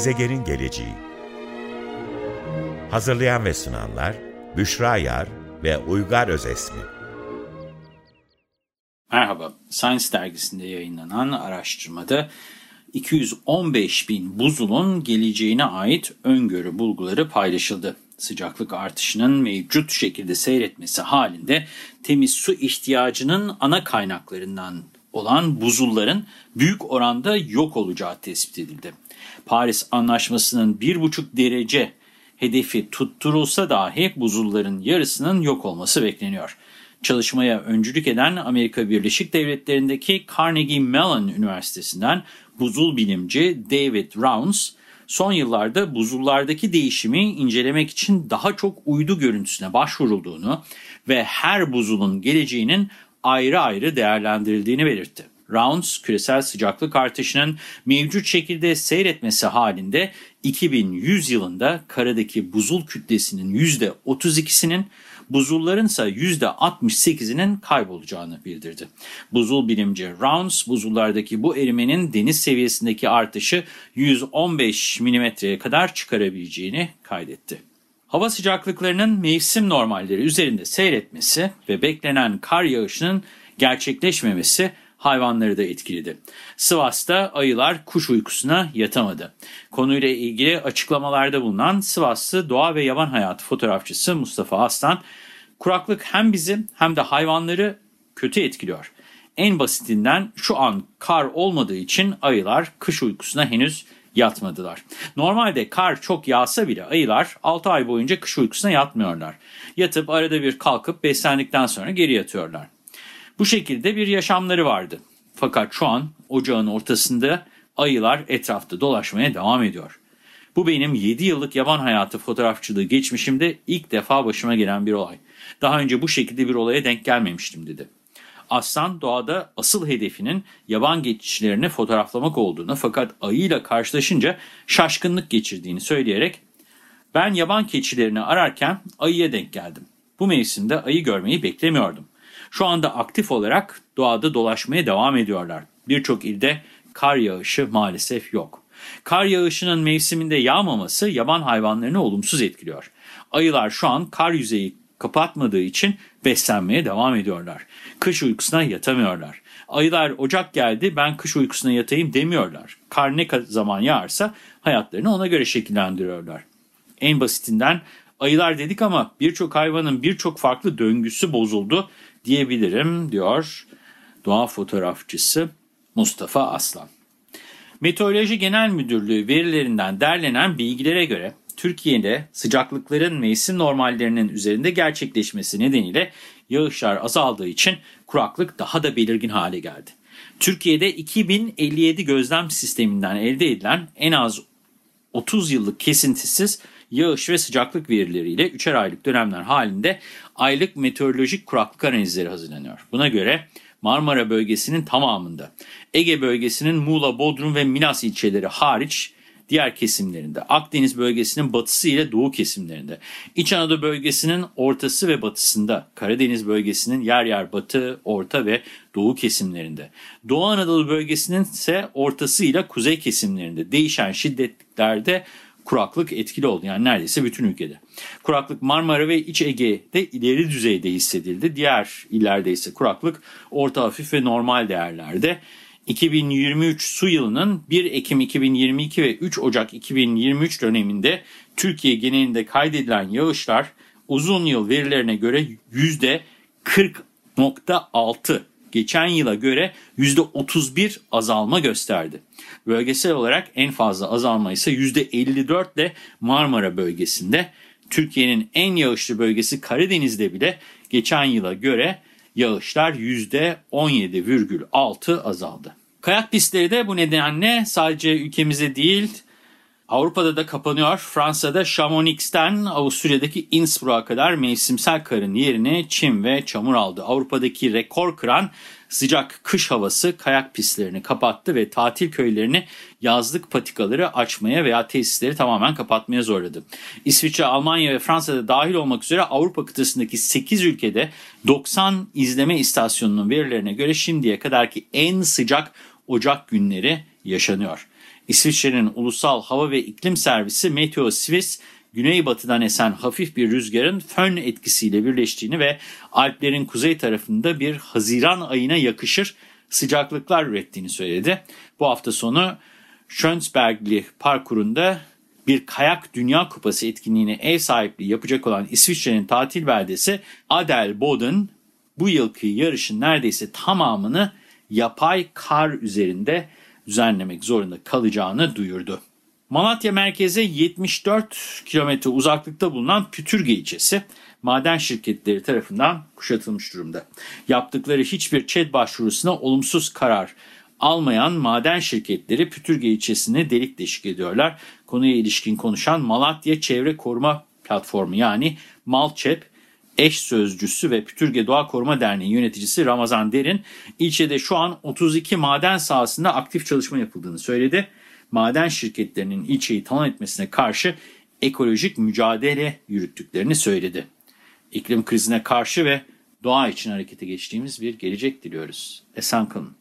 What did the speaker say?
Gezegenin geleceği Hazırlayan ve sunanlar Büşra Yar ve Uygar Özesmi Merhaba, Science dergisinde yayınlanan araştırmada 215 bin buzulun geleceğine ait öngörü bulguları paylaşıldı. Sıcaklık artışının mevcut şekilde seyretmesi halinde temiz su ihtiyacının ana kaynaklarından olan buzulların büyük oranda yok olacağı tespit edildi. Paris Anlaşması'nın 1,5 derece hedefi tutturulsa dahi buzulların yarısının yok olması bekleniyor. Çalışmaya öncülük eden Amerika Birleşik Devletleri'ndeki Carnegie Mellon Üniversitesi'nden buzul bilimci David Rounds, son yıllarda buzullardaki değişimi incelemek için daha çok uydu görüntüsüne başvurulduğunu ve her buzulun geleceğinin ayrı ayrı değerlendirildiğini belirtti. Rounds, küresel sıcaklık artışının mevcut şekilde seyretmesi halinde 2100 yılında karadaki buzul kütlesinin %32'sinin buzulların ise %68'inin kaybolacağını bildirdi. Buzul bilimci Rounds, buzullardaki bu erimenin deniz seviyesindeki artışı 115 milimetreye kadar çıkarabileceğini kaydetti. Hava sıcaklıklarının mevsim normalleri üzerinde seyretmesi ve beklenen kar yağışının gerçekleşmemesi hayvanları da etkiledi. Sivas'ta ayılar kuş uykusuna yatamadı. Konuyla ilgili açıklamalarda bulunan Sivaslı doğa ve yaban hayatı fotoğrafçısı Mustafa Aslan, kuraklık hem bizi hem de hayvanları kötü etkiliyor. En basitinden şu an kar olmadığı için ayılar kış uykusuna henüz yatmadılar. Normalde kar çok yağsa bile ayılar 6 ay boyunca kış uykusuna yatmıyorlar. Yatıp arada bir kalkıp beslendikten sonra geri yatıyorlar. Bu şekilde bir yaşamları vardı. Fakat şu an ocağın ortasında ayılar etrafta dolaşmaya devam ediyor. Bu benim 7 yıllık yaban hayatı fotoğrafçılığı geçmişimde ilk defa başıma gelen bir olay. Daha önce bu şekilde bir olaya denk gelmemiştim dedi. Aslan doğada asıl hedefinin yaban geçişlerini fotoğraflamak olduğunu fakat ayıyla karşılaşınca şaşkınlık geçirdiğini söyleyerek ben yaban keçilerini ararken ayıya denk geldim. Bu mevsimde ayı görmeyi beklemiyordum. Şu anda aktif olarak doğada dolaşmaya devam ediyorlar. Birçok ilde kar yağışı maalesef yok. Kar yağışının mevsiminde yağmaması yaban hayvanlarını olumsuz etkiliyor. Ayılar şu an kar yüzeyi kapatmadığı için beslenmeye devam ediyorlar. Kış uykusuna yatamıyorlar. Ayılar Ocak geldi ben kış uykusuna yatayım demiyorlar. Kar ne zaman yağarsa hayatlarını ona göre şekillendiriyorlar. En basitinden ayılar dedik ama birçok hayvanın birçok farklı döngüsü bozuldu diyebilirim diyor doğa fotoğrafçısı Mustafa Aslan. Meteoroloji Genel Müdürlüğü verilerinden derlenen bilgilere göre Türkiye'de sıcaklıkların mevsim normallerinin üzerinde gerçekleşmesi nedeniyle yağışlar azaldığı için kuraklık daha da belirgin hale geldi. Türkiye'de 2057 gözlem sisteminden elde edilen en az 30 yıllık kesintisiz yağış ve sıcaklık verileriyle 3'er aylık dönemler halinde aylık meteorolojik kuraklık analizleri hazırlanıyor. Buna göre Marmara bölgesinin tamamında, Ege bölgesinin Muğla, Bodrum ve Milas ilçeleri hariç diğer kesimlerinde, Akdeniz bölgesinin batısı ile doğu kesimlerinde, İç Anadolu bölgesinin ortası ve batısında, Karadeniz bölgesinin yer yer batı, orta ve doğu kesimlerinde, Doğu Anadolu bölgesinin ise ortası ile kuzey kesimlerinde değişen şiddetlerde kuraklık etkili oldu. Yani neredeyse bütün ülkede. Kuraklık Marmara ve İç Ege'de ileri düzeyde hissedildi. Diğer illerde ise kuraklık orta hafif ve normal değerlerde. 2023 su yılının 1 Ekim 2022 ve 3 Ocak 2023 döneminde Türkiye genelinde kaydedilen yağışlar uzun yıl verilerine göre %40.6 geçen yıla göre %31 azalma gösterdi. Bölgesel olarak en fazla azalma ise %54 ile Marmara bölgesinde. Türkiye'nin en yağışlı bölgesi Karadeniz'de bile geçen yıla göre yağışlar %17,6 azaldı. Kayak pistleri de bu nedenle sadece ülkemizde değil Avrupa'da da kapanıyor. Fransa'da Chamonix'ten Avusturya'daki Innsbruck'a kadar mevsimsel karın yerini çim ve çamur aldı. Avrupa'daki rekor kıran sıcak kış havası kayak pistlerini kapattı ve tatil köylerini yazlık patikaları açmaya veya tesisleri tamamen kapatmaya zorladı. İsviçre, Almanya ve Fransa'da dahil olmak üzere Avrupa kıtasındaki 8 ülkede 90 izleme istasyonunun verilerine göre şimdiye kadarki en sıcak Ocak günleri yaşanıyor. İsviçre'nin ulusal hava ve iklim servisi Meteo Swiss, güneybatıdan esen hafif bir rüzgarın fön etkisiyle birleştiğini ve Alplerin kuzey tarafında bir Haziran ayına yakışır sıcaklıklar ürettiğini söyledi. Bu hafta sonu Schönsbergli parkurunda bir kayak dünya kupası etkinliğine ev sahipliği yapacak olan İsviçre'nin tatil beldesi Adelboden bu yılki yarışın neredeyse tamamını yapay kar üzerinde düzenlemek zorunda kalacağını duyurdu. Malatya merkeze 74 kilometre uzaklıkta bulunan Pütürge ilçesi maden şirketleri tarafından kuşatılmış durumda. Yaptıkları hiçbir ÇED başvurusuna olumsuz karar almayan maden şirketleri Pütürge ilçesini delik deşik ediyorlar. Konuya ilişkin konuşan Malatya Çevre Koruma Platformu yani Malçep eş sözcüsü ve Pütürge Doğa Koruma Derneği yöneticisi Ramazan Derin, ilçede şu an 32 maden sahasında aktif çalışma yapıldığını söyledi. Maden şirketlerinin ilçeyi talan etmesine karşı ekolojik mücadele yürüttüklerini söyledi. İklim krizine karşı ve doğa için harekete geçtiğimiz bir gelecek diliyoruz. Esen kalın.